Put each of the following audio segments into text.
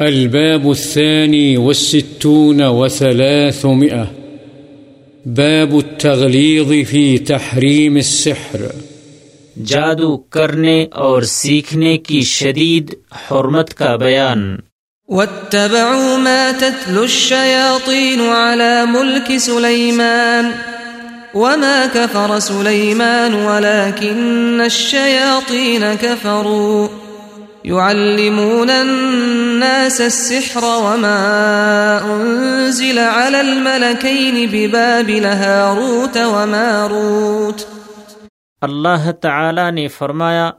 الباب الثاني والستون وثلاثمئة باب التغليظ في تحريم السحر. جادو کرنے اور سیکھنے کی شدید حرمت کا بیان. واتبعوا ما تتلو الشياطين على ملك سليمان وما كفر سليمان ولكن الشياطين كفروا. يعلمون الناس السحر وما أنزل على الملكين ببابل هاروت وماروت. اللہ تعالی نے فرمایا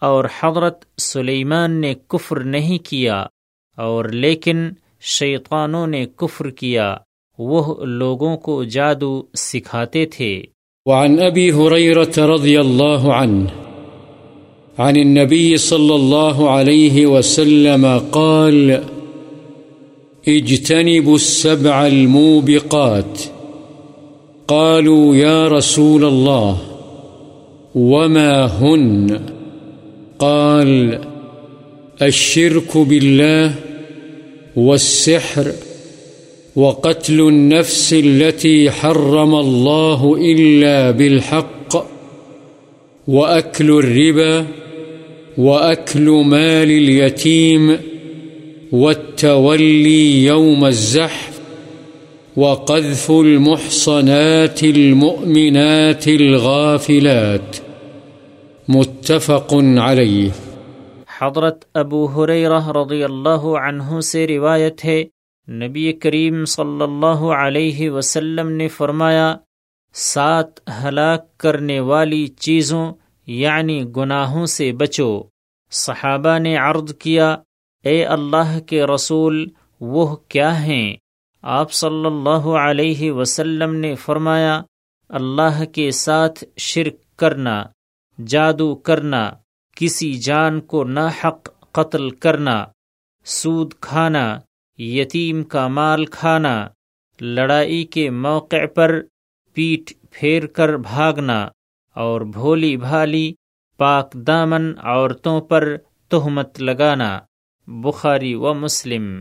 اور حضرت سلیمان نے کفر نہیں کیا اور لیکن شیطانوں نے کفر کیا وہ لوگوں کو جادو سکھاتے تھے۔ وعن أبي هريرة رضي الله عنه عن النبي صلى الله عليه وسلم قال، اجتنبوا السبع الموبقات. قالوا، يا رسول الله، وما هن؟ قال، الشرك بالله والسحر وقتل النفس التي حرم الله إلا بالحق. وأكل الربا وأكل مال اليتيم والتولي يوم الزحف وقذف المحصنات المؤمنات الغافلات متفق عليه حضرت ابو حریرہ رضی اللہ عنہ سے روایت ہے، نبی کریم صلی اللہ علیہ وسلم نے فرمایا سات ہلاک کرنے والی چیزوں یعنی گناہوں سے بچو۔ صحابہ نے عرض کیا، اے اللہ کے رسول، وہ کیا ہیں؟ آپ صلی اللہ علیہ وسلم نے فرمایا، اللہ کے ساتھ شرک کرنا، جادو کرنا، کسی جان کو ناحق قتل کرنا، سود کھانا، یتیم کا مال کھانا، لڑائی کے موقع پر پیٹ پھیر کر بھاگنا اور بھولی بھالی پاک دامن عورتوں پر تہمت لگانا، بخاری و مسلم۔